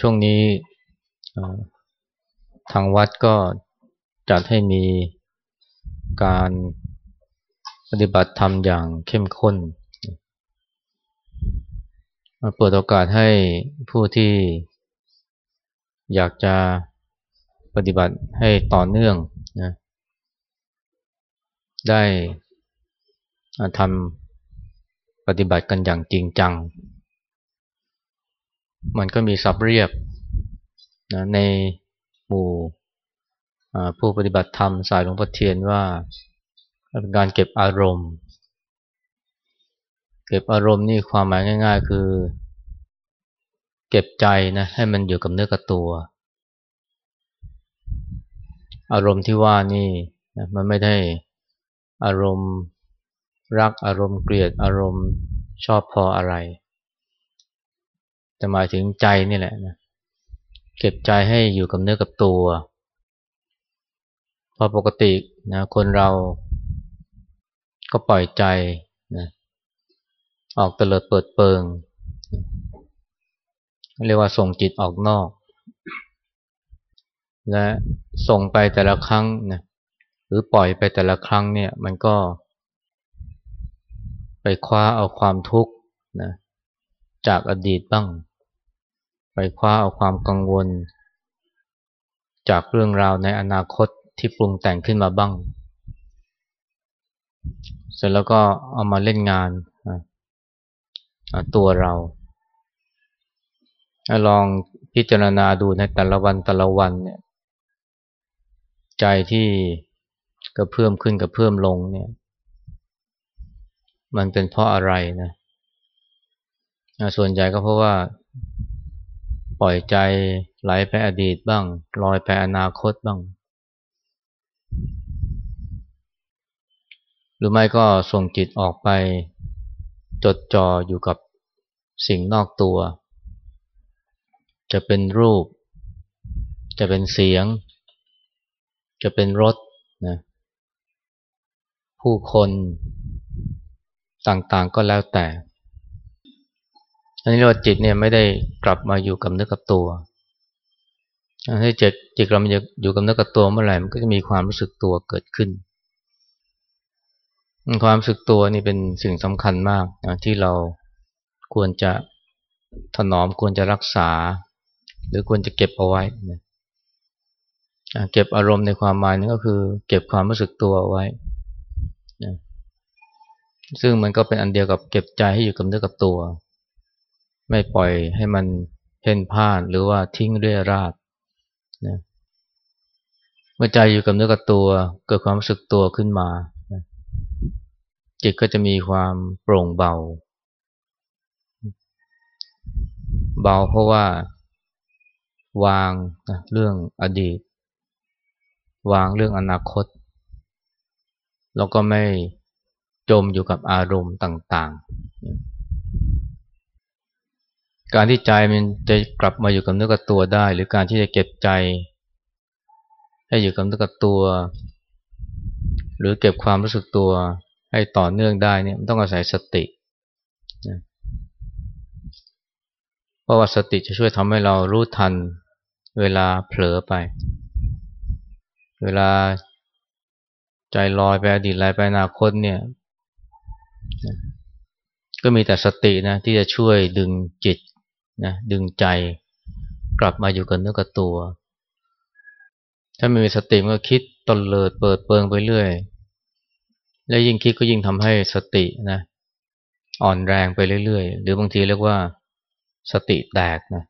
ช่วงนี้ทางวัดก็จัดให้มีการปฏิบัติธรรมอย่างเข้มข้นเปิดโอกาสให้ผู้ที่อยากจะปฏิบัติให้ต่อเนื่องนะได้ทำปฏิบัติกันอย่างจริงจัง มันก็มีสับเรียบนะในหมู่ผู้ปฏิบัติธรรมสายหลวงพ่อเทียนว่าเป็นการเก็บอารมณ์ เก็บอารมณ์นี่ความหมายง่าย ๆ คือ เก็บใจนะให้มันอยู่กับเนื้อกับตัว อารมณ์ที่ว่านี่นะมันไม่ได้อารมณ์รักอารมณ์เกลียดอารมณ์ชอบพออะไร แต่หมายถึงใจนี่แหละนะเก็บใจให้อยู่กับเนื้อกับตัว พอปกตินะคนเราก็ปล่อยใจนะออกเตลิดเปิดเปิง เรียกว่าส่งจิตออกนอก และส่งไปแต่ละครั้งนะหรือปล่อยไปแต่ละครั้งเนี่ยมันก็ ไปคว้าเอาความทุกข์นะจากอดีตบ้าง ไปคว้าเอาความกังวล จากเรื่องราวในอนาคตที่ปรุงแต่งขึ้นมาบ้าง เสร็จแล้วก็เอามาเล่นงานตัวเราลองพิจารณาดูในแต่ละวันแต่ละวันเนี่ย ใจที่กระเพื่อมขึ้นกระเพื่อมลงเนี่ย มันเป็นเพราะอะไรนะส่วนใหญ่ก็เพราะว่า ปล่อยใจไหลไปอดีตบ้างลอยไปอนาคตบ้าง หรือไม่ก็ส่งจิตออกไป จดจ่ออยู่กับสิ่งนอกตัว จะเป็นรูป จะเป็นเสียง จะเป็นรสนะผู้คนต่างๆก็แล้วแต่ อันนี้เรียกว่าจิตเนี่ยไม่ได้กลับมาอยู่กับเนื้อกับตัวให้จิตจิตกลับมาอยู่กับเนื้อกับตัวเมื่อไหร่มันก็จะมีความรู้สึกตัวเกิดขึ้น ความรู้สึกตัวนี่เป็นสิ่งสำคัญมากนะที่เราควรจะถนอมควรจะรักษา หรือควรจะเก็บเอาไว้นะเก็บอารมณ์ในความหมายนึงก็คือ เก็บความรู้สึกตัวไว้นะซึ่งมันก็เป็นอันเดียวกับเก็บใจให้อยู่กับเนื้อกับตัว ไม่ปล่อยให้มันเพ่นพ่านหรือว่าทิ้งเรื่อยราดนะเมื่อใจอยู่กับเนื้อกับตัว เกิดความรู้สึกตัวขึ้นมา จิตก็จะมีความโปร่งเบา เบาเพราะว่า วางนะเรื่องอดีต วางเรื่องอนาคต แล้วก็ไม่จมอยู่กับอารมณ์ต่าง ๆ การที่ใจมันจะกลับมาอยู่กับเนื้อกับตัวได้ หรือการที่จะเก็บใจ ให้อยู่กับเนื้อกับตัว หรือเก็บความรู้สึกตัวให้ต่อเนื่องได้เนี่ยมันต้องอาศัยสติเพราะว่าสติจะช่วยทำให้เรารู้ทันเวลาเผลอไป เวลาใจลอยไปอดีตไหลไปอนาคตเนี่ย ก็มีแต่สตินะที่จะช่วยดึงจิต นะดึงใจกลับมาอยู่กับเนื้อกับตัว ถ้าไม่มีสติมก็คิดตนเลิดเปิดเปิงไปเรื่อย และยิ่งคิดก็ยิ่งทำให้สตินะอ่อนแรงไปเรื่อยๆ หรือบางทีเรียกว่าสติแตกนะ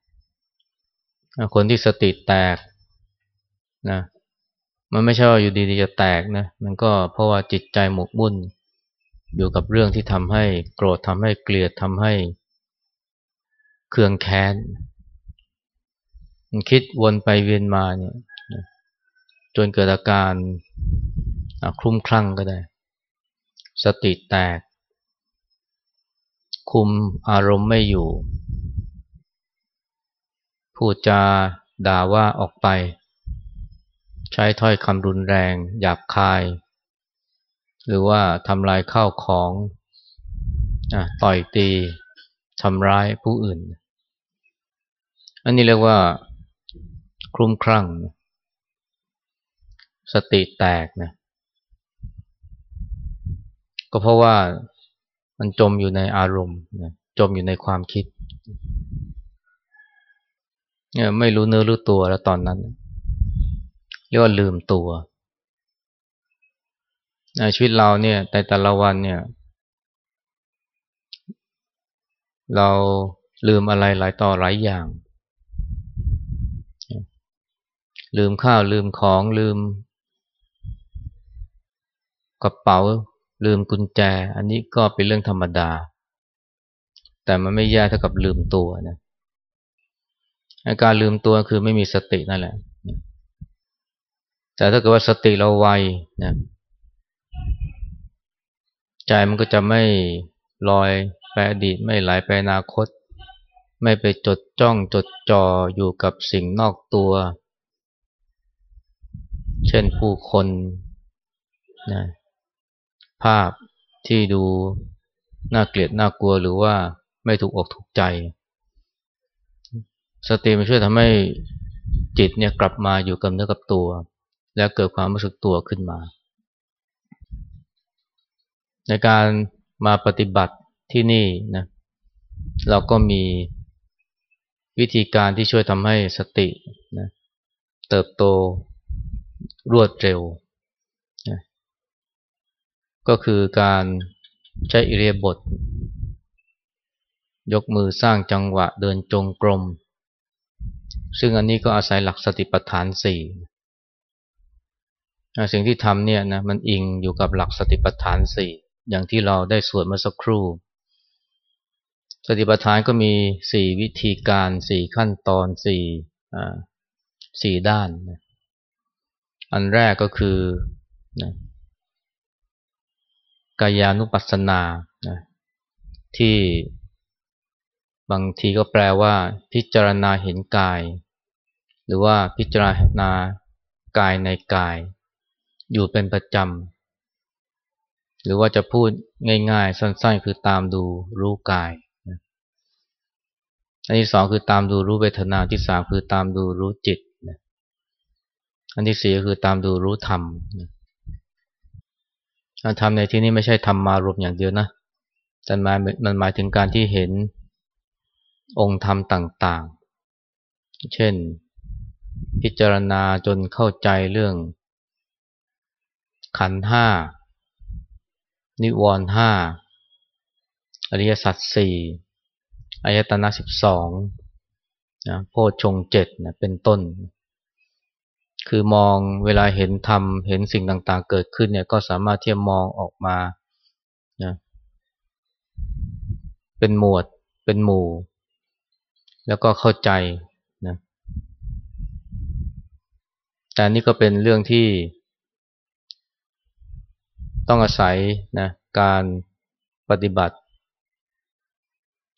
คนที่สติแตกนะมันไม่ใช่ว่าอยู่ดีๆจะแตกนะมันก็เพราะว่าจิตใจหมกมุ่นอยู่กับเรื่องที่ทำให้โกรธทำให้เกลียดทำให้ เคืองแค้น มันคิดวนไปเวียนมาเนี่ยจนเกิดอาการคลุ้มคลั่งก็ได้ สติแตก คุมอารมณ์ไม่อยู่ พูดจาด่าว่าออกไป ใช้ถ้อยคำรุนแรง หยาบคาย หรือว่าทำลายข้าวของต่อยตีทำร้ายผู้อื่น อันนี้เรียกว่าคลุ้มคลั่ง สติแตกนะก็เพราะว่ามันจมอยู่ในอารมณ์จมอยู่ในความคิดเนี่ยไม่รู้เนื้อรู้ตัวแล้วตอนนั้นเรียกว่าลืมตัวในชีวิตเราเนี่ยแต่แต่ละวันเนี่ย เราลืมอะไรหลายต่อหลายอย่าง ลืมข้าวลืมของลืม กระเป๋า ลืมกุญแจ อันนี้ก็เป็นเรื่องธรรมดา แต่มันไม่แย่เท่ากับลืมตัวนะอาการลืมตัวคือไม่มีสตินั่นแหละ แต่ถ้าเกิดว่าสติเราไวนะใจมันก็จะไม่ลอยไปอดีตไม่ไหลไปอนาคต ไม่ไปจดจ้องจดจ่ออยู่กับสิ่งนอกตัว ช่นผู้คนนะภาพที่ดูน่าเกลียดน่ากลัวหรือว่าไม่ถูกอกถูกใจ สติมันช่วยทำให้จิตเนี่ยกลับมาอยู่กับเนื้อกับตัว แล้วเกิดความรู้สึกตัวขึ้นมา ในการมาปฏิบัติที่นี่นะเราก็มีวิธีการที่ช่วยทำให้สตินะเติบโต รวดเร็ว ก็คือการใช้อิเรียบท ยกมือสร้างจังหวะเดินจงกรม ซึ่งอันนี้ก็อาศัยหลักสติปัฏฐานสี่สิ่งที่ทำเนี่ยนะมันอิงอยู่กับหลักสติปัฏฐานสี่อย่างที่เราได้สวดเมื่อสักครู่ สติปัฏฐานก็มีสี่วิธีการสี่ขั้นตอนสี่สี่ด้านนะ อันแรกก็คือนะกายานุปัสสนานะที่บางทีก็แปลว่า พิจารณาเห็นกาย หรือว่าพิจารณากายในกาย อยู่เป็นประจำหรือว่าจะพูดง่าย ๆ สั้น ๆ คือตามดูรู้กายอันที่สองคือตามดูรู้เวทนาที่สามคือตามดูรู้จิต อันที่สี่ก็คือตามดูรู้ธรรมการทำในที่นี้ไม่ใช่ทำมารวมอย่างเดียวนะแต่มามันหมายถึงการที่เห็นองค์ธรรมต่างๆ เช่น พิจารณาจนเข้าใจเรื่อง ขันห้า นิวรห้า อริยสัจสี่อายตนะสิบสองนะโพชงเจ็ดนะเป็นต้น คือมองเวลาเห็นธรรมเห็นสิ่งต่าง ๆ เกิดขึ้นเนี่ยก็สามารถที่จะมองออกมานะเป็นหมวดเป็นหมู่ แล้วก็เข้าใจนะแต่นี่ก็เป็นเรื่องที่ ต้องอาศัยนะการปฏิบัติ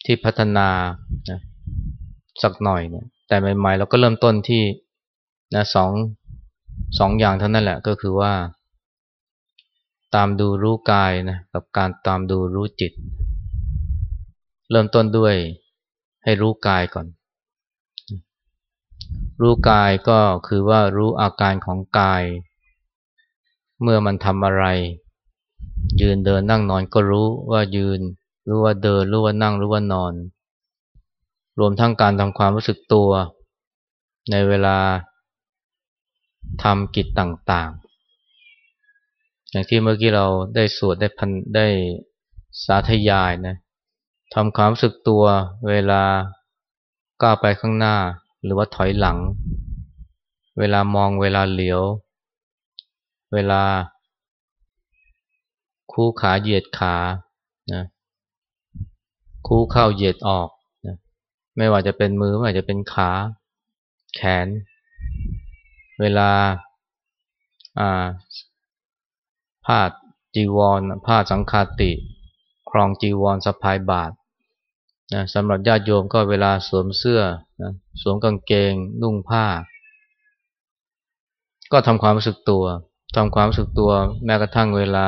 ที่พัฒนานะสักหน่อยเนี่ยแต่ใหม่ๆเราก็เริ่มต้นที่ นะสองสองอย่างเท่านั้นแหละก็คือว่า ตามดูรู้กายนะกับการตามดูรู้จิต เริ่มต้นด้วยให้รู้กายก่อน รู้กายก็คือว่ารู้อาการของกาย เมื่อมันทำอะไร ยืนเดินนั่งนอนก็รู้ว่ายืน รู้ว่าเดิน รู้ว่านั่ง รู้ว่านอน รวมทั้งการทำความรู้สึกตัว ในเวลา ทำกิจต่างๆ อย่างที่เมื่อกี้เราได้สวดได้พันได้สาธยายนะทำความรู้สึกตัวเวลาก้าวไปข้างหน้าหรือว่าถอยหลัง เวลามองเวลาเหลียว เวลา คู่ขาเหยียดขานะคู่เข้าเหยียดออกนะไม่ว่าจะเป็นมือไม่ว่าจะเป็นขา แขน เวลาผ้าจีวรผ้าสังคาติครองจีวรสะพายบาทนะสำหรับญาติโยมก็เวลาสวมเสื้อนะสวมกางเกง นุ่งผ้า ก็ทำความรู้สึกตัวทำความรู้สึกตัวแม้กระทั่งเวลา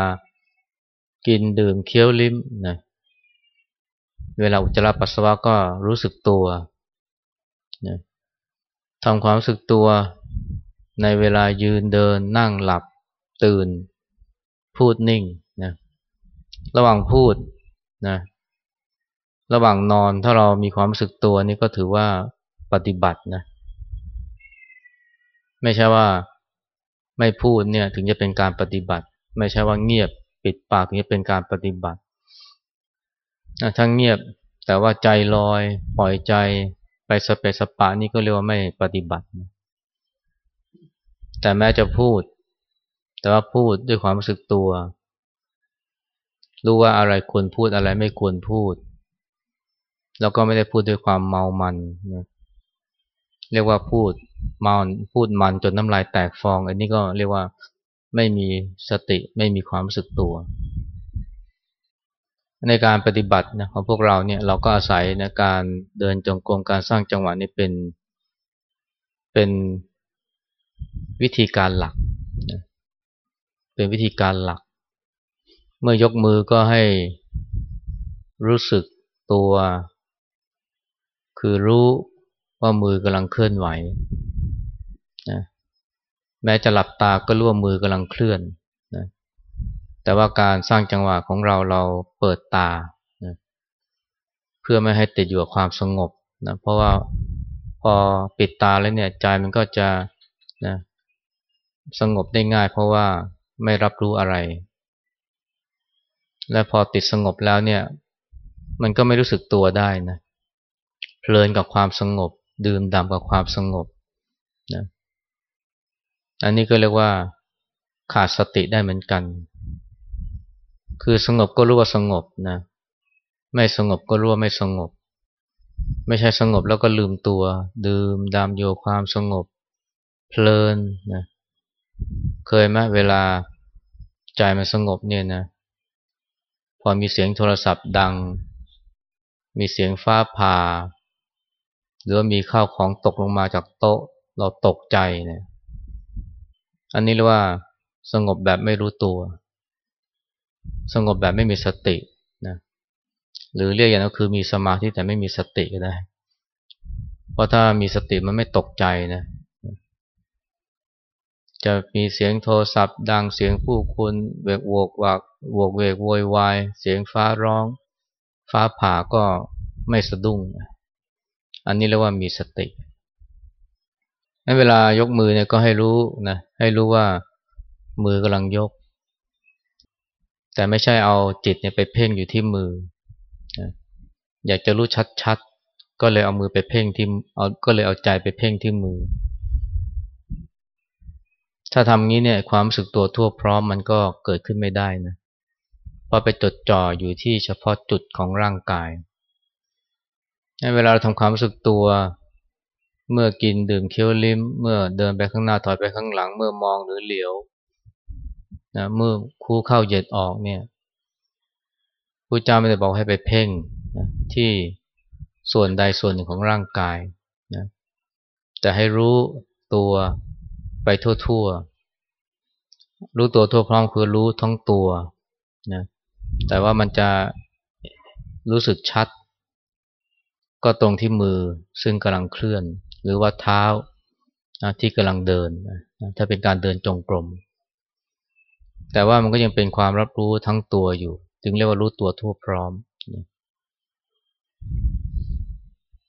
กินดื่มเคี้ยวลิ้มนะเวลาอุจจาระปัสสาวะก็รู้สึกตัวนะทำความรู้สึกตัว ในเวลายืนเดินนั่งหลับ ตื่น พูดนิ่งนะระหว่างพูดนะระหว่างนอนถ้าเรามีความรู้สึกตัวนี่ก็ถือว่าปฏิบัตินะไม่ใช่ว่าไม่พูดเนี่ยถึงจะเป็นการปฏิบัติ ไม่ใช่ว่าเงียบปิดปากถึงจะเป็นการปฏิบัติทั้งเงียบแต่ว่าใจลอย ปล่อยใจไปสเปสปะนี่ก็เรียกว่าไม่ปฏิบัติ แต่แม้จะพูด แต่ว่าพูดด้วยความรู้สึกตัว รู้ว่าอะไรควรพูดอะไรไม่ควรพูด แล้วก็ไม่ได้พูดด้วยความเมามันนะเรียกว่าพูดเมาพูดมันจนน้ำลายแตกฟอง อันนี้ก็เรียกว่าไม่มีสติไม่มีความรู้สึกตัว ในการปฏิบัตินะของพวกเราเนี่ยเราก็อาศัยในการเดินจงกรมการสร้างจังหวะนี่เป็นเป็น วิธีการหลัก เป็นวิธีการหลัก เมื่อยกมือก็ให้รู้สึกตัว คือรู้ว่ามือกำลังเคลื่อนไหวนะแม้จะหลับตาก็รู้ว่ามือกำลังเคลื่อนนะแต่ว่าการสร้างจังหวะของเราเราเปิดตานะเพื่อไม่ให้ติดอยู่กับความสงบนะเพราะว่าพอปิดตาแล้วเนี่ยใจมันก็จะ นะสงบได้ง่ายเพราะว่าไม่รับรู้อะไร และพอติดสงบแล้วเนี่ย มันก็ไม่รู้สึกตัวได้นะเพลินกับความสงบ ดื่มด่ำกับความสงบนะอันนี้ก็เรียกว่าขาดสติได้เหมือนกัน คือสงบก็รู้ว่าสงบนะไม่สงบก็รู้ว่าไม่สงบ ไม่ใช่สงบแล้วก็ลืมตัว ดื่มดำโยความสงบ เพลินนะเคยไหมเวลาใจมันสงบเนี่ยนะ พอมีเสียงโทรศัพท์ดัง มีเสียงฟ้าผ่า หรือมีข้าวของตกลงมาจากโต๊ะ เราตกใจเนี่ย อันนี้เรียกว่าสงบแบบไม่รู้ตัว สงบแบบไม่มีสตินะหรือเรียกอย่างนั้นคือมีสมาธิแต่ไม่มีสติก็ได้ เพราะถ้ามีสติมันไม่ตกใจนะ จะมีเสียงโทรศัพท์ ดังเสียงผู้คุณเวกโวกวักโวกเวกโวยวายเสียงฟ้าร้อง ฟ้าผ่าก็ไม่สะดุ้ง อันนี้เรียกว่ามีสติในเวลายกมือเนี่ยก็ให้รู้นะให้รู้ว่ามือกำลังยก แต่ไม่ใช่เอาจิตเนี่ยไปเพ่งอยู่ที่มือ อยากจะรู้ชัดๆก็เลยเอามือไปเพ่งที่เอาก็เลยเอาใจไปเพ่งที่มือ ถ้าทำงี้เนี่ยความรู้สึกตัวทั่วพร้อมมันก็เกิดขึ้นไม่ได้นะเพราะไปจดจ่ออยู่ที่เฉพาะจุดของร่างกายเวลาเราทำความรู้สึกตัว เมื่อกินดื่มเคี้ยวลิ้ม เมื่อเดินไปข้างหน้าถอยไปข้างหลัง เมื่อมองหรือเหลียวนะเมื่อคู่เข้าเย็ดออกเนี่ยพระเจ้าไม่ได้บอกให้ไปเพ่งนะที่ส่วนใดส่วนหนึ่งของร่างกายนะแต่ให้รู้ตัว ไปทั่วๆ รู้ตัวทั่วพร้อมคือรู้ทั้งตัวนะแต่ว่ามันจะรู้สึกชัด ก็ตรงที่มือซึ่งกำลังเคลื่อน หรือว่าเท้าที่กำลังเดิน ถ้าเป็นการเดินจงกรม แต่ว่ามันก็ยังเป็นความรับรู้ทั้งตัวอยู่ จึงเรียกว่ารู้ตัวทั่วพร้อม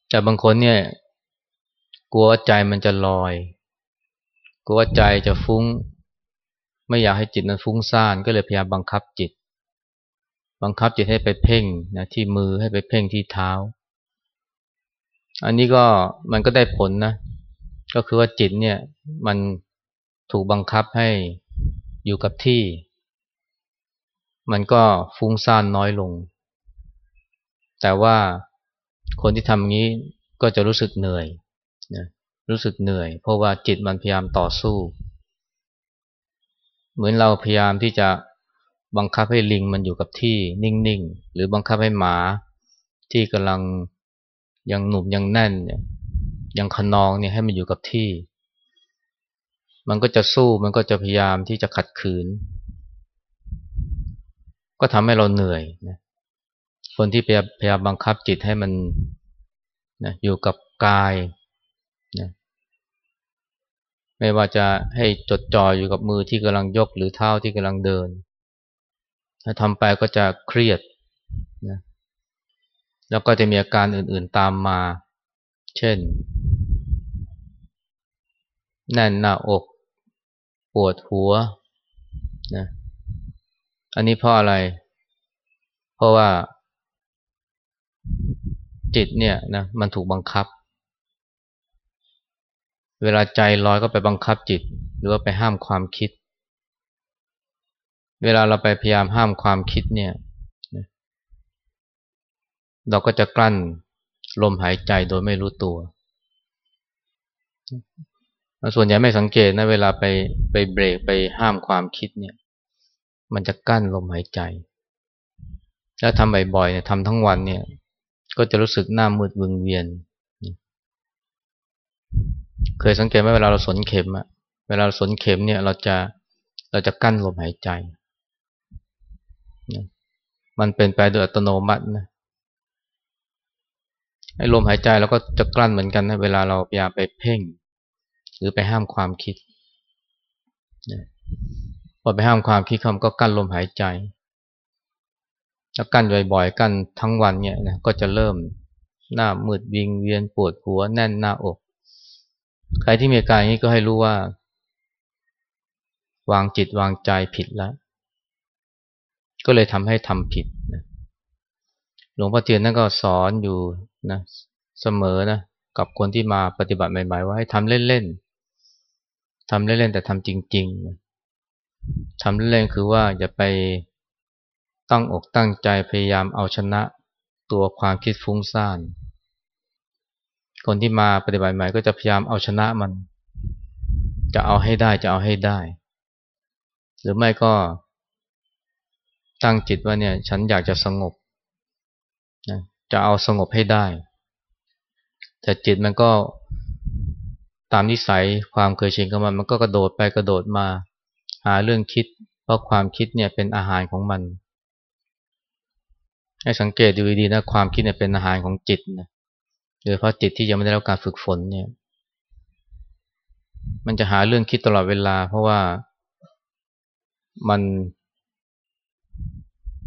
แต่บางคนเนี่ยกลัวใจมันจะลอย กลัวใจจะฟุ้ง ไม่อยากให้จิตมันฟุ้งซ่านก็เลยพยายามบังคับจิต บังคับจิตให้ไปเพ่งนะที่มือให้ไปเพ่งที่เท้า อันนี้ก็มันก็ได้ผลนะ ก็คือว่าจิตเนี่ยมันถูกบังคับให้อยู่กับที่ มันก็ฟุ้งซ่านน้อยลง แต่ว่าคนที่ทำงี้ก็จะรู้สึกเหนื่อยนะ รู้สึกเหนื่อย เพราะว่าจิตมันพยายามต่อสู้ เหมือนเราพยายามที่จะบังคับให้ลิงมันอยู่กับที่นิ่งๆ หรือบังคับให้หมาที่กำลังยังหนุ่มยังแน่นเนี่ยยังขนองเนี่ยให้มันอยู่กับที่ มันก็จะสู้มันก็จะพยายามที่จะขัดขืน ก็ทำให้เราเหนื่อยนะคนที่พยายามบังคับจิตให้มันนะอยู่กับกาย ไม่ว่าจะให้จดจ่ออยู่กับมือที่กำลังยกหรือเท้าที่กำลังเดิน ถ้าทำไปก็จะเครียดนะแล้วก็จะมีอาการอื่นๆตามมา เช่น แน่นหน้าอก ปวดหัวนะอันนี้เพราะอะไร เพราะว่าจิตเนี่ยนะมันถูกบังคับ เวลาใจลอยก็ไปบังคับจิต หรือว่าไปห้ามความคิด เวลาเราไปพยายามห้ามความคิดเนี่ยเราก็จะกลั้นลมหายใจโดยไม่รู้ตัว ส่วนใหญ่ไม่สังเกตนะเวลาไปไปเบรกไปห้ามความคิดเนี่ย มันจะกั้นลมหายใจ แล้วทำบ่อยๆเนี่ยทำทั้งวันเนี่ย ก็จะรู้สึกหน้ามืดวึงเวียน เคยสังเกตไหมเวลาเราสนเข็มอะเวลาเราสนเข็มเนี่ยเราจะเราจะกั้นลมหายใจมันเป็นไปโดยอัตโนมัตินะไอ้ลมหายใจเราก็จะกลั้นเหมือนกันนะเวลาเราพยายามไปเพ่ง หรือไปห้ามความคิดพอไปห้ามความคิดคำก็กั้นลมหายใจแล้วกั้นบ่อยๆกั้นทั้งวันเนี่ยนะก็จะเริ่มหน้ามืดวิงเวียนปวดหัวแน่นหน้าอก ใครที่มีอาการอย่างนี้ก็ให้รู้ว่า วางจิตวางใจผิดแล้ว ก็เลยทำให้ทำผิดนะหลวงพ่อเทียนนั่นก็สอนอยู่นะเสมอนะกับคนที่มาปฏิบัติใหม่ๆ ว่าให้ทำเล่นๆทำเล่นๆแต่ทำจริงๆทำเล่นๆคือว่าอย่าไปตั้งอกตั้งใจพยายามเอาชนะตัวความคิดฟุ้งซ่าน คนที่มาปฏิบัติใหม่ก็จะพยายามเอาชนะมัน จะเอาให้ได้จะเอาให้ได้ หรือไม่ก็ตั้งจิตว่าเนี่ยฉันอยากจะสงบนะจะเอาสงบให้ได้ แต่จิตมันก็ตามนิสัยความเคยชินของมัน มันก็กระโดดไปกระโดดมา หาเรื่องคิด เพราะความคิดเนี่ยเป็นอาหารของมัน ให้สังเกตดูดีๆนะความคิดเนี่ยเป็นอาหารของจิตนะ โดยเพราะจิตที่ยังไม่ได้รับการฝึกฝนเนี่ย มันจะหาเรื่องคิดตลอดเวลา เพราะว่ามัน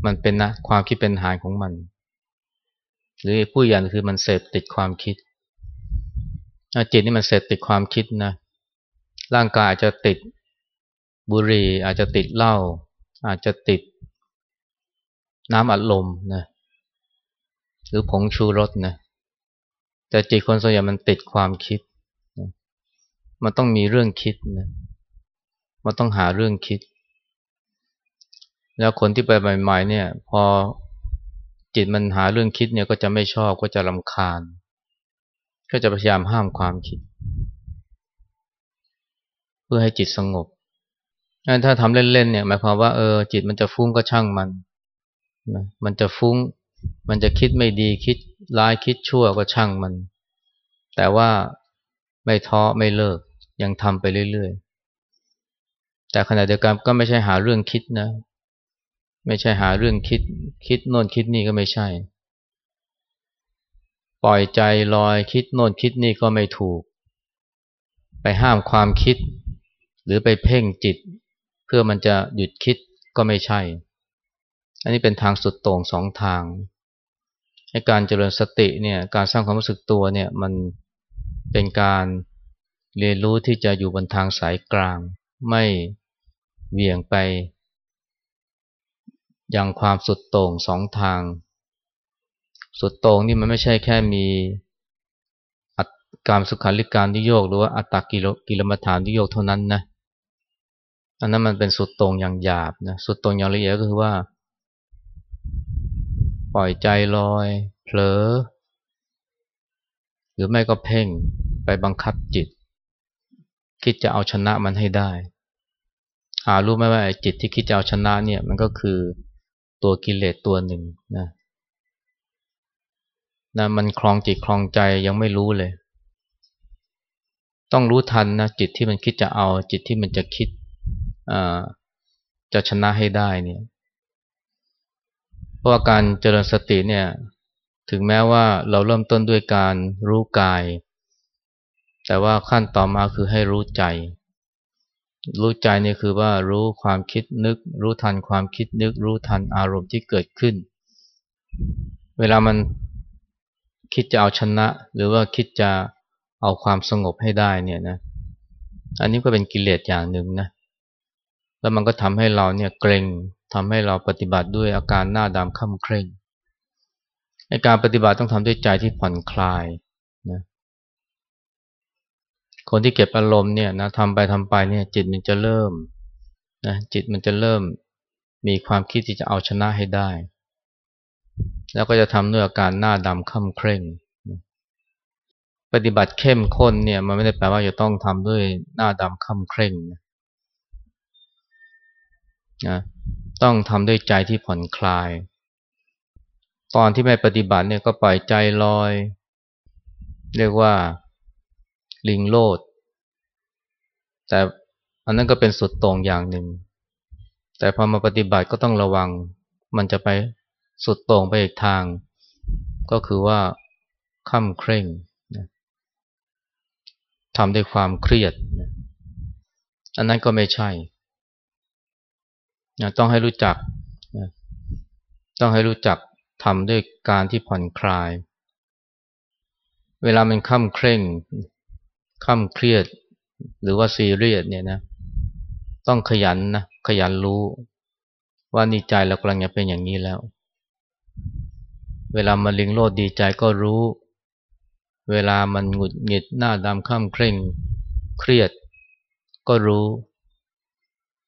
มันเป็นนะความคิดเป็นหารของมัน หรือผู้อย่างคือมันเสพติดความคิดจิตนี่มันเสพติดความคิดนะร่างกายอาจจะติดบุหรี่อาจจะติดเหล้าอาจจะติดน้ำอัดลมนะหรือผงชูรสนะ แต่จิตคนส่วนใหญ่มันติดความคิด มันต้องมีเรื่องคิดนะมันต้องหาเรื่องคิด แล้วคนที่ไปใหม่ ๆ เนี่ย พอจิตมันหาเรื่องคิดเนี่ยก็จะไม่ชอบก็จะลำคาญ ก็จะพยายามห้ามความคิด เพื่อให้จิตสงบถ้าทำเล่นๆเนี่ยหมายความว่าเออจิตมันจะฟุ้งก็ช่างมันนะมันจะฟุ้ง มันจะคิดไม่ดีคิดร้ายคิดชั่วก็ช่างมัน แต่ว่าไม่ท้อไม่เลิกยังทำไปเรื่อยๆ แต่ขณะเดียวกันก็ไม่ใช่หาเรื่องคิดนะ ไม่ใช่หาเรื่องคิด คิดโน่นคิดนี่ก็ไม่ใช่ ปล่อยใจลอยคิดโน่นคิดนี่ก็ไม่ถูก ไปห้ามความคิด หรือไปเพ่งจิต เพื่อมันจะหยุดคิดก็ไม่ใช่ อันนี้เป็นทางสุดโต่งสองทางให้การเจริญสติเนี่ยการสร้างความรู้สึกตัวเนี่ยมันเป็นการเรียนรู้ที่จะอยู่บนทางสายกลาง ไม่เวี่ยงไป อย่างความสุดโต่งสองทาง สุดโต่งนี่มันไม่ใช่แค่มีการสุขาริการนิโยกหรือว่าอัตตกิโลกิลมัฐานนิโยกเท่านั้นนะอันนั้นมันเป็นสุดโต่งอย่างหยาบนะสุดโต่งอย่างละเอียดก็คือว่า ปล่อยใจลอย เผลอ หรือไม่ก็เพ่งไปบังคับจิต คิดจะเอาชนะมันให้ได้ หารู้ไหมว่าจิตที่คิดจะเอาชนะเนี่ยมันก็คือตัวกิเลสตัวหนึ่งนะนะมันคลองจิตคลองใจยังไม่รู้เลย ต้องรู้ทันนะจิตที่มันคิดจะเอาจิตที่มันจะคิดจะชนะให้ได้เนี่ย เพราะว่าการเจริญสติเนี่ยถึงแม้ว่าเราเริ่มต้นด้วยการรู้กาย แต่ว่าขั้นต่อมาคือให้รู้ใจ รู้ใจนี่คือว่ารู้ความคิดนึก รู้ทันความคิดนึก รู้ทันอารมณ์ที่เกิดขึ้น เวลามันคิดจะเอาชนะ หรือว่าคิดจะเอาความสงบให้ได้เนี่ยนะอันนี้ก็เป็นกิเลสอย่างหนึ่งนะแล้วมันก็ทำให้เราเนี่ยเกรง ทำให้เราปฏิบัติด้วยอาการหน้าดำค่ำเคร่งในการปฏิบัติต้องทำด้วยใจที่ผ่อนคลายนะคนที่เก็บอารมณ์เนี่ยนะทำไปทำไปเนี่ยจิตมันจะเริ่มนะจิตมันจะเริ่มมีความคิดที่จะเอาชนะให้ได้ แล้วก็จะทำด้วยอาการหน้าดำค่ำเคร่ง ปฏิบัติเข้มข้นเนี่ยมันไม่ได้แปลว่าจะต้องทำด้วยหน้าดำค่ำเคร่งนะนะ ต้องทำด้วยใจที่ผ่อนคลาย ตอนที่ไม่ปฏิบัติเนี่ยก็ปล่อยใจลอย เรียกว่าลิงโลด แต่อันนั้นก็เป็นสุดตรงอย่างหนึ่ง แต่พอมาปฏิบัติก็ต้องระวัง มันจะไปสุดตรงไปอีกทาง ก็คือว่าค่ำเคร่งทำด้วยความเครียด อันนั้นก็ไม่ใช่ นะต้องให้รู้จักนะต้องให้รู้จักทำด้วยการที่ผ่อนคลาย เวลามันค่ำเคร่งค่ำเครียด หรือว่าซีเรียสเนี่ยนะ ต้องขยันนะ ขยันรู้ ว่านี่ใจเรากำลังจะเป็นอย่างนี้แล้ว เวลามันลิงโลดดีใจก็รู้ เวลามันหงุดหงิดหน้าดำค่ำเคร่ง เครียด ก็รู้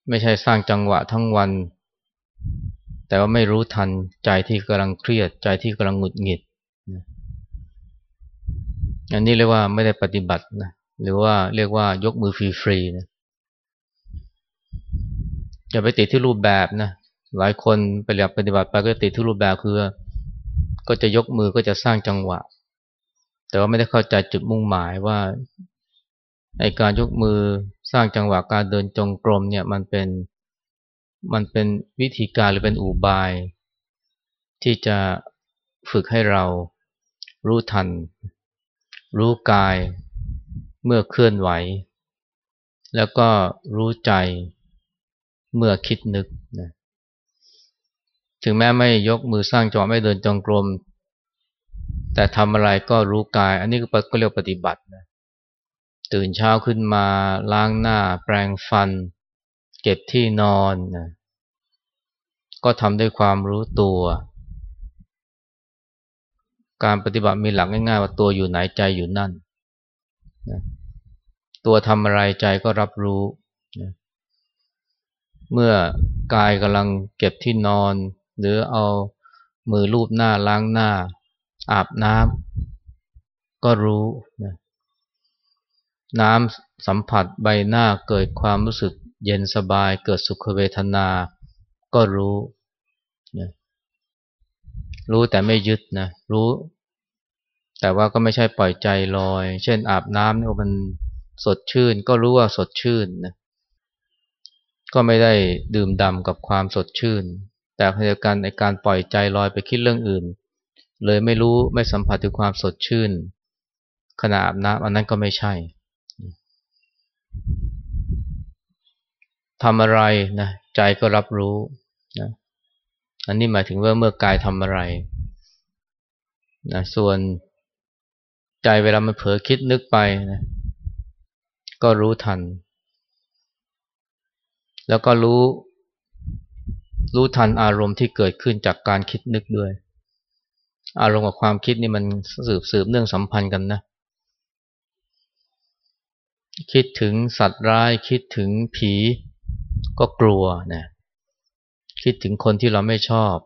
ไม่ใช่สร้างจังหวะทั้งวัน แต่ว่าไม่รู้ทันใจที่กำลังเครียดใจที่กำลังหงุดหงิดอันนี้เรียกว่าไม่ได้ปฏิบัตินะหรือว่าเรียกว่ายกมือฟรีๆนะอย่าไปติดที่รูปแบบนะหลายคนไปเรียนปฏิบัติไปก็ติดที่รูปแบบคือ ก็จะยกมือก็จะสร้างจังหวะ แต่ว่าไม่ได้เข้าใจจุดมุ่งหมายว่าในการยกมือ สร้างจังหวะการเดินจงกรมเนี่ยมันเป็นมันเป็นวิธีการหรือเป็นอุบาย ที่จะฝึกให้เรารู้ทัน รู้กายเมื่อเคลื่อนไหว แล้วก็รู้ใจเมื่อคิดนึกนะถึงแม้ไม่ยกมือสร้างจังหวะไม่เดินจงกรม แต่ทำอะไรก็รู้กาย อันนี้ก็เรียกปฏิบัตินะ ตื่นเช้าขึ้นมาล้างหน้า แปรงฟัน เก็บที่นอนนะก็ทำด้วยความรู้ตัว การปฏิบัติมีหลักง่ายๆว่าตัวอยู่ไหนใจอยู่นั่นนะตัวทำอะไรใจก็รับรู้นะเมื่อกายกำลังเก็บที่นอน หรือเอามือลูบหน้าล้างหน้า อาบน้ำก็รู้นะ น้ำสัมผัสใบหน้าเกิดความรู้สึกเย็นสบาย เกิดสุขเวทนา ก็รู้นะรู้แต่ไม่ยึดนะรู้ แต่ว่าก็ไม่ใช่ปล่อยใจลอย เช่นอาบน้ำเนี่ยมันสดชื่น ก็รู้ว่าสดชื่นนะก็ไม่ได้ดื่มดำกับความสดชื่น แต่ขณะเดียวกันในการปล่อยใจลอยไปคิดเรื่องอื่น เลยไม่รู้ไม่สัมผัสถึงความสดชื่น ขณะอาบน้ำอันนั้นก็ไม่ใช่ ทำอะไรนะใจก็รับรู้นะอันนี้หมายถึงว่าเมื่อกายทำอะไรนะส่วนใจเวลามันเผลอคิดนึกไปนะก็รู้ทัน แล้วก็รู้ รู้ทันอารมณ์ที่เกิดขึ้นจากการคิดนึกด้วย อารมณ์กับความคิดนี่มันสืบสืบเนื่องสัมพันธ์กันนะ คิดถึงสัตว์ร้าย คิดถึงผีก็กลัวนะคิดถึงคนที่เราไม่ชอบ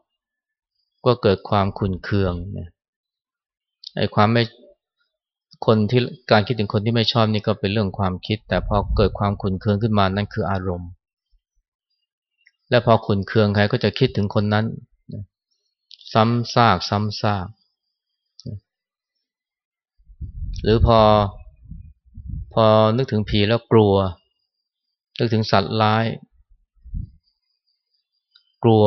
ก็เกิดความขุนเคืองนะไอ้ความไม่คนที่การคิดถึงคนที่ไม่ชอบนี่ก็เป็นเรื่องความคิด แต่พอเกิดความขุนเคืองขึ้นมานั่นคืออารมณ์ และพอขุนเคืองใครก็จะคิดถึงคนนั้น ซ้ำซากซ้ำซากหรือพอ พอนึกถึงผีแล้วกลัว นึกถึงสัตว์ร้าย กลัว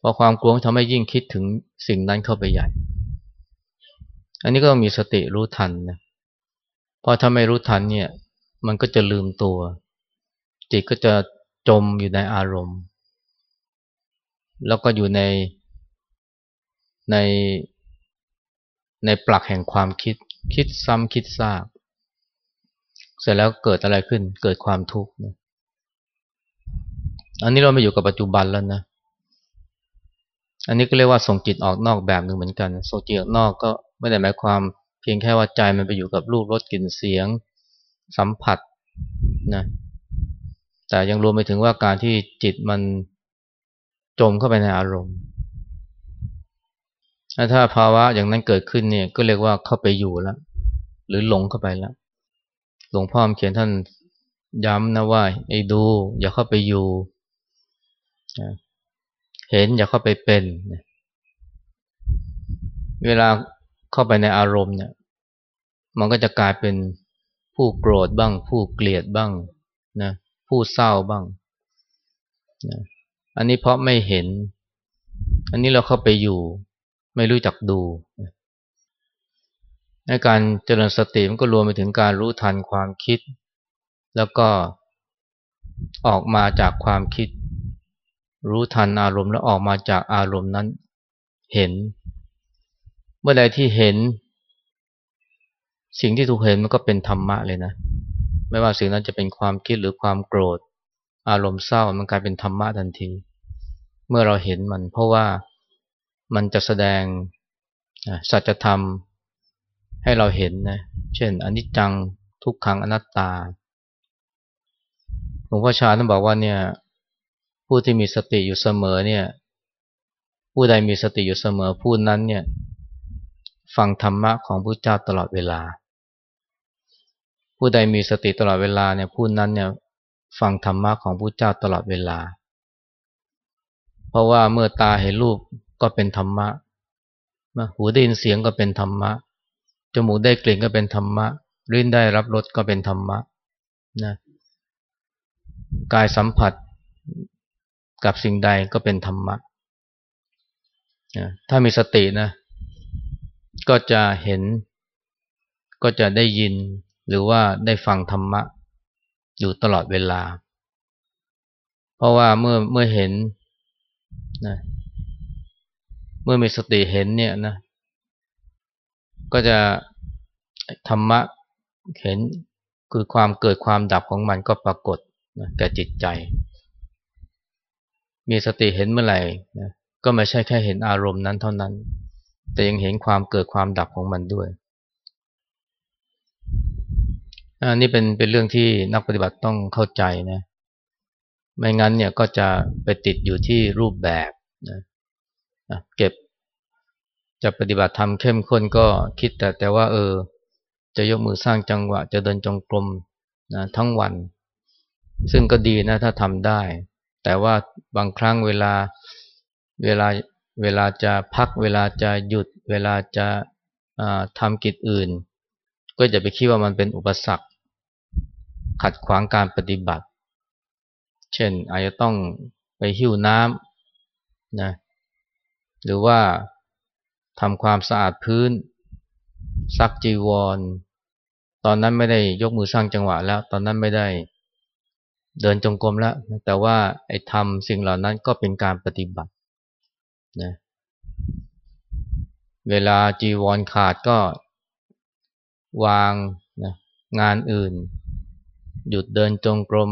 พอความกลัวทำให้ยิ่งคิดถึงสิ่งนั้นเข้าไปใหญ่ อันนี้ก็ต้องมีสติรู้ทันนะพอถ้าไม่รู้ทันเนี่ย มันก็จะลืมตัว จิตก็จะจมอยู่ในอารมณ์ แล้วก็อยู่ในในในปลักแห่งความคิด คิดซ้ำคิดซาก เสร็จแล้วเกิดอะไรขึ้น เกิดความทุกข์นะอันนี้เราไม่อยู่กับปัจจุบันแล้วนะ อันนี้ก็เรียกว่าส่งจิตออกนอกแบบหนึ่งเหมือนกันส่งจิตออกนอกก็ไม่ได้หมายความเพียงแค่ว่าใจมันไปอยู่กับรูปรสกลิ่นเสียง สัมผัสนะแต่ยังรวมไปถึงว่าการที่จิตมันจมเข้าไปในอารมณ์ ถ้าภาวะอย่างนั้นเกิดขึ้นเนี่ยก็เรียกว่าเข้าไปอยู่แล้ว หรือหลงเข้าไปแล้ว หลวงพ่อเขียนท่านย้ำนะว่าไอ้ดู อย่าเข้าไปอยู่ เห็นอย่าเข้าไปเป็น เวลาเข้าไปในอารมณ์เนี่ย มันก็จะกลายเป็นผู้โกรธบ้าง ผู้เกลียดบ้างนะผู้เศร้าบ้างนะอันนี้เพราะไม่เห็น อันนี้เราเข้าไปอยู่ ไม่รู้จักดูในการเจริญสติมันก็รวมไปถึงการรู้ทันความคิด แล้วก็ออกมาจากความคิด รู้ทันอารมณ์แล้วออกมาจากอารมณ์นั้นเห็น เมื่อใดที่เห็น สิ่งที่ถูกเห็นมันก็เป็นธรรมะเลยนะ ไม่ว่าสิ่งนั้นจะเป็นความคิดหรือความโกรธ อารมณ์เศร้ามันกลายเป็นธรรมะทันที เมื่อเราเห็นมันเพราะว่า มันจะแสดงสัจธรรมให้เราเห็นนะ เช่นอนิจจังทุกขังอนัตตา หลวงพ่อชาท่านบอกว่าเนี่ยผู้ที่มีสติอยู่เสมอเนี่ยผู้ใดมีสติอยู่เสมอผู้นั้นเนี่ยฟังธรรมะของพระเจ้าตลอดเวลา ผู้ใดมีสติตลอดเวลาเนี่ยผู้นั้นเนี่ยฟังธรรมะของพระเจ้าตลอดเวลา เพราะว่าเมื่อตาเห็นรูป ก็เป็นธรรมะ หูได้ยินเสียงก็เป็นธรรมะ จมูกได้กลิ่นก็เป็นธรรมะ ลิ้นได้รับรสก็เป็นธรรมะนะกายสัมผัสกับสิ่งใดก็เป็นธรรมะนะถ้ามีสตินะ ก็จะเห็น ก็จะได้ยิน หรือว่าได้ฟังธรรมะ อยู่ตลอดเวลา เพราะว่าเมื่อเมื่อเห็นนะ มื่อมีสติเห็นเนี่ยนะ ก็จะธรรมะเห็นคือความเกิดความดับของมันก็ปรากฏนะแก่จิตใจ มีสติเห็นเมื่อไหร่นะก็ไม่ใช่แค่เห็นอารมณ์นั้นเท่านั้น แต่ยังเห็นความเกิดความดับของมันด้วยอันนี้เป็นเป็นเรื่องที่นักปฏิบัติต้องเข้าใจนะไม่งั้นเนี่ยก็จะไปติดอยู่ที่รูปแบบนะเก็บ จะปฏิบัติธรรมเข้มข้นก็คิดแต่แต่ว่าเออ จะยกมือสร้างจังหวะ จะเดินจงกรมนะทั้งวัน ซึ่งก็ดีนะถ้าทำได้ แต่ว่าบางครั้งเวลาเวลาเวลาจะพักเวลาจะหยุด เวลาจะทำกิจอื่น ก็จะไปคิดว่ามันเป็นอุปสรรค ขัดขวางการปฏิบัติ เช่นอาจจะต้องไปหิ้วน้ำนะหรือว่า ทำความสะอาดพื้น ซักจีวร ตอนนั้นไม่ได้ยกมือสร้างจังหวะแล้ว ตอนนั้นไม่ได้เดินจงกรมแล้ว แต่ว่าไอ้ทำสิ่งเหล่านั้นก็เป็นการปฏิบัตินะเวลาจีวรขาดก็วางนะงานอื่น หยุดเดินจงกรม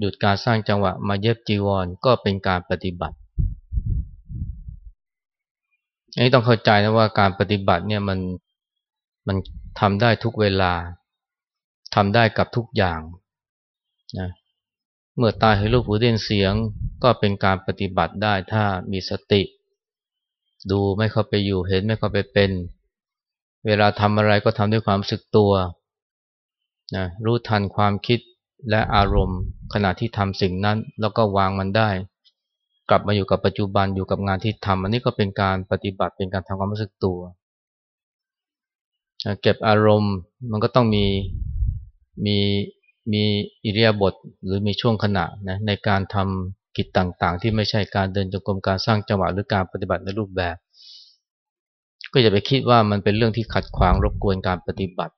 หยุดการสร้างจังหวะมาเย็บจีวรก็เป็นการปฏิบัติ อันนี้ต้องเข้าใจนะว่าการปฏิบัติเนี่ยมันมันทำได้ทุกเวลาทำได้กับทุกอย่างนะเมื่อตาเห็นรูปหูได้ยินเสียงก็เป็นการปฏิบัติได้ถ้ามีสติ ดูไม่เข้าไปอยู่เห็นไม่เข้าไปเป็น เวลาทำอะไรก็ทำด้วยความสึกตัวนะรู้ทันความคิดและอารมณ์ขณะที่ทำสิ่งนั้นแล้วก็วางมันได้ กลับมาอยู่กับปัจจุบันอยู่กับงานที่ทำอันนี้ก็เป็นการปฏิบัติเป็นการทำความรู้สึกตัวเก็บอารมณ์มันก็ต้องมีมีมีอิริยาบถหรือมีช่วงขณะนะในการทำกิจต่างๆ ที่ไม่ใช่การเดินจงกรมการสร้างจังหวะหรือการปฏิบัติในรูปแบบ ก็อย่าไปคิดว่ามันเป็นเรื่องที่ขัดขวางรบกวนการปฏิบัติ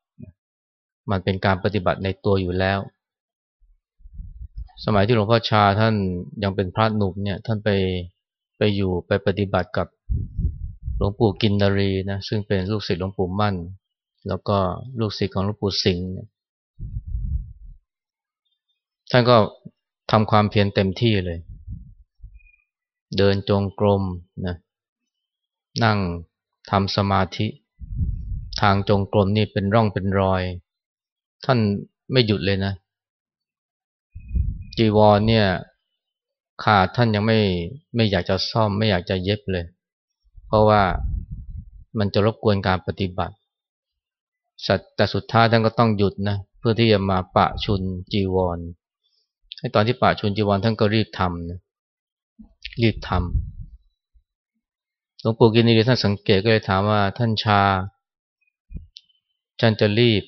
มันเป็นการปฏิบัติในตัวอยู่แล้ว สมัยที่หลวงพ่อชาท่านยังเป็นพระหนุ่มเนี่ยท่านไปไปอยู่ไปปฏิบัติกับหลวงปู่กินนารีนะซึ่งเป็นลูกศิษย์หลวงปู่มั่น แล้วก็ลูกศิษย์ของหลวงปู่สิงห์ท่านก็ทำความเพียรเต็มที่เลย เดินจงกรมนะนั่งทำสมาธิ ทางจงกรมนี่เป็นร่องเป็นรอย ท่านไม่หยุดเลยนะ จีวรเนี่ยขาดท่านยังไม่ไม่อยากจะซ่อมไม่อยากจะเย็บเลย เพราะว่ามันจะรบกวนการปฏิบัติแต่สุดท้ายท่านก็ต้องหยุดนะเพื่อที่จะมาปะชุนจีวรให้ตอนที่ป่าชุนจีวรท่านก็รีบทำนะรีบทำหลวงปู่กินีท่านสังเกตก็เลยถามว่าท่านชาท่านจะรีบ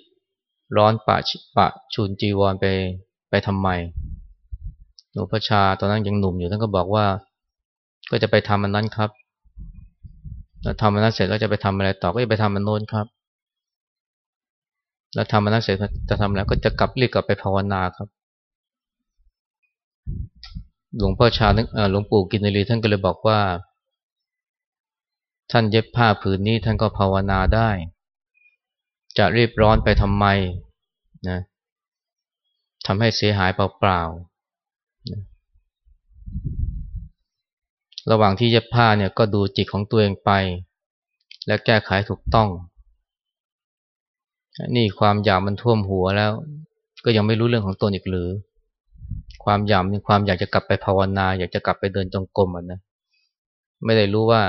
ร้อนปะปะชุนจีวรไปไปทำไม หลวงพ่อชาตอนนั้นยังหนุ่มอยู่ท่านก็บอกว่า ก็จะไปทำมันนั้นครับแล้วทำมันนั้นเสร็จแล้วจะไปทำอะไรต่อก็จะไปทำมันโน้นครับ แล้วทำมันนั้นเสร็จจะทำแล้วก็จะกลับรีบกลับไปภาวนาครับ หลวงพ่อชาหลวงปู่กินรีท่านก็เลยบอกว่า ท่านเย็บผ้าผืนนี้ท่านก็ภาวนาได้ จะรีบร้อนไปทำไมนะทำให้เสียหายเปล่าๆ ระหว่างที่เย็บผ้าเนี่ยก็ดูจิตของตัวเองไป และแก้ไขถูกต้อง นี่ความอยากมันท่วมหัวแล้ว ก็ยังไม่รู้เรื่องของตนอีกหรือ ความอยากมีความอยากจะกลับไปภาวนา อยากจะกลับไปเดินจงกรมอะนะไม่ได้รู้ว่า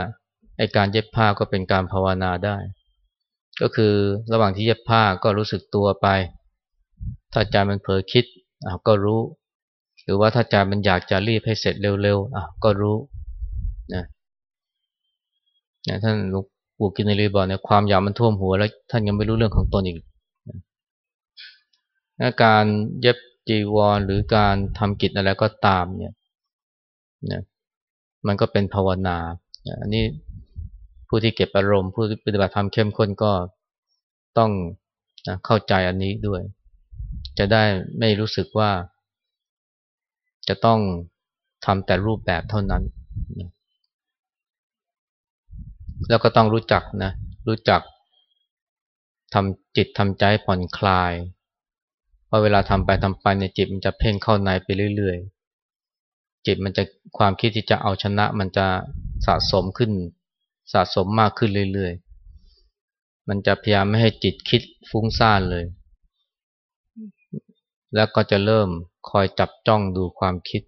ไอการเย็บผ้าก็เป็นการภาวนาได้ ก็คือระหว่างที่เย็บผ้าก็รู้สึกตัวไป ถ้าใจมันเผลอคิดอะก็รู้ หรือว่าถ้าใจมันอยากจะรีบให้เสร็จเร็วๆอะก็รู้ นะท่านหลวงปู่กินรีบอกเนี่ยความอยากมันท่วมหัวแล้วท่านยังไม่รู้เรื่องของตนอีกนะการเย็บจีวรหรือการทำกิจอะไรก็ตามเนี่ยนะมันก็เป็นภาวนาอันนี้ผู้ที่เก็บอารมณ์ ผู้ที่ปฏิบัติธรรมเข้มข้นก็ต้องนะเข้าใจอันนี้ด้วย จะได้ไม่รู้สึกว่า จะต้องทำแต่รูปแบบเท่านั้นนะ แล้วก็ต้องรู้จักนะ รู้จักทำจิตทำใจผ่อนคลายพอเวลาทำไปทำไปเนี่ยจิตมันจะเพ่งเข้าในไปเรื่อยๆ จิตมันจะความคิดที่จะเอาชนะมันจะสะสมขึ้น สะสมมากขึ้นเรื่อยๆ มันจะพยายามไม่ให้จิตคิดฟุ้งซ่านเลย แล้วก็จะเริ่มคอยจับจ้องดูความคิด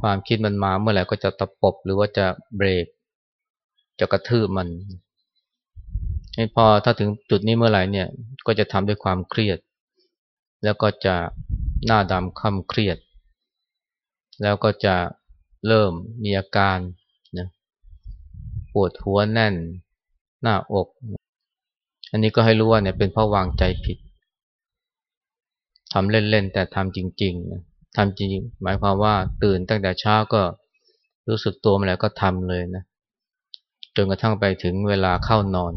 ความคิดมันมาเมื่อไหร่ก็จะตะปบหรือว่าจะเบรก จะกระทืบมันให้พอถ้าถึงจุดนี้เมื่อไหร่เนี่ยก็จะทำด้วยความเครียด แล้วก็จะหน้าดำค่ำเครียด แล้วก็จะเริ่มมีอาการนะปวดหัวแน่น หน้าอก อันนี้ก็ให้รู้ว่าเนี่ยเป็นเพราะวางใจผิดทำเล่นๆแต่ทำจริงๆนะทำจริง หมายความว่าตื่นตั้งแต่เช้าก็รู้สึกตัวมาแล้วก็ทำเลยนะ จนกระทั่งไปถึงเวลาเข้านอน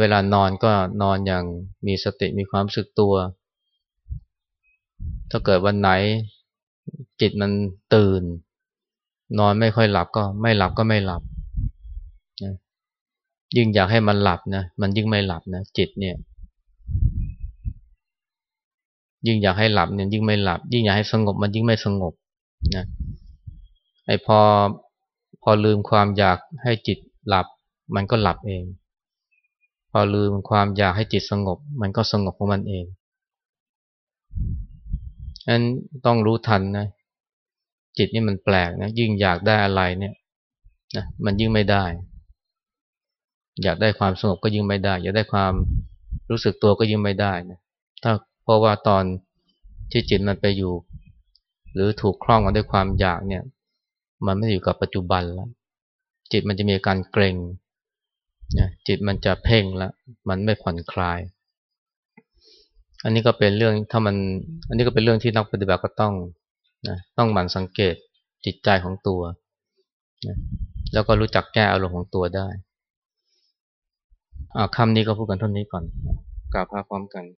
เวลานอนก็นอนอย่างมีสติมีความสึกตัว ถ้าเกิดวันไหนจิตมันตื่น นอนไม่ค่อยหลับก็ไม่หลับก็ไม่หลับนะยิ่งอยากให้มันหลับนะมันยิ่งไม่หลับนะจิตเนี่ย ยิ่งอยากให้หลับเนี่ยยิ่งไม่หลับ ยิ่งอยากให้สงบมันยิ่งไม่สงบนะไอพอ พอลืมความอยากให้จิตหลับ มันก็หลับเอง พอลืมความอยากให้จิตสงบ มันก็สงบของมันเองนั้นต้องรู้ทันนะจิตนี่มันแปลกนะยิ่งอยากได้อะไรเนี่ยนะมันยิ่งไม่ได้ อยากได้ความสงบก็ยิ่งไม่ได้ อยากได้ความรู้สึกตัวก็ยิ่งไม่ได้นะถ้าเพราะว่าตอนที่จิตมันไปอยู่ หรือถูกคล้องกันด้วยความอยากเนี่ย มันไม่อยู่กับปัจจุบันแล้วจิตมันจะมีการเกรงนะจิตมันจะเพ่งแล้วมันไม่ผ่อนคลาย อันนี้ก็เป็นเรื่องถ้ามัน อันนี้ก็เป็นเรื่องที่นักปฏิบัติก็ต้องนะต้องหมั่นสังเกตจิตใจของตัวนะแล้วก็รู้จักแก้อารมณ์ของตัวได้คำนี้ก็พูดกันเท่านี้ก่อนกล่าวพาพร้อมกัน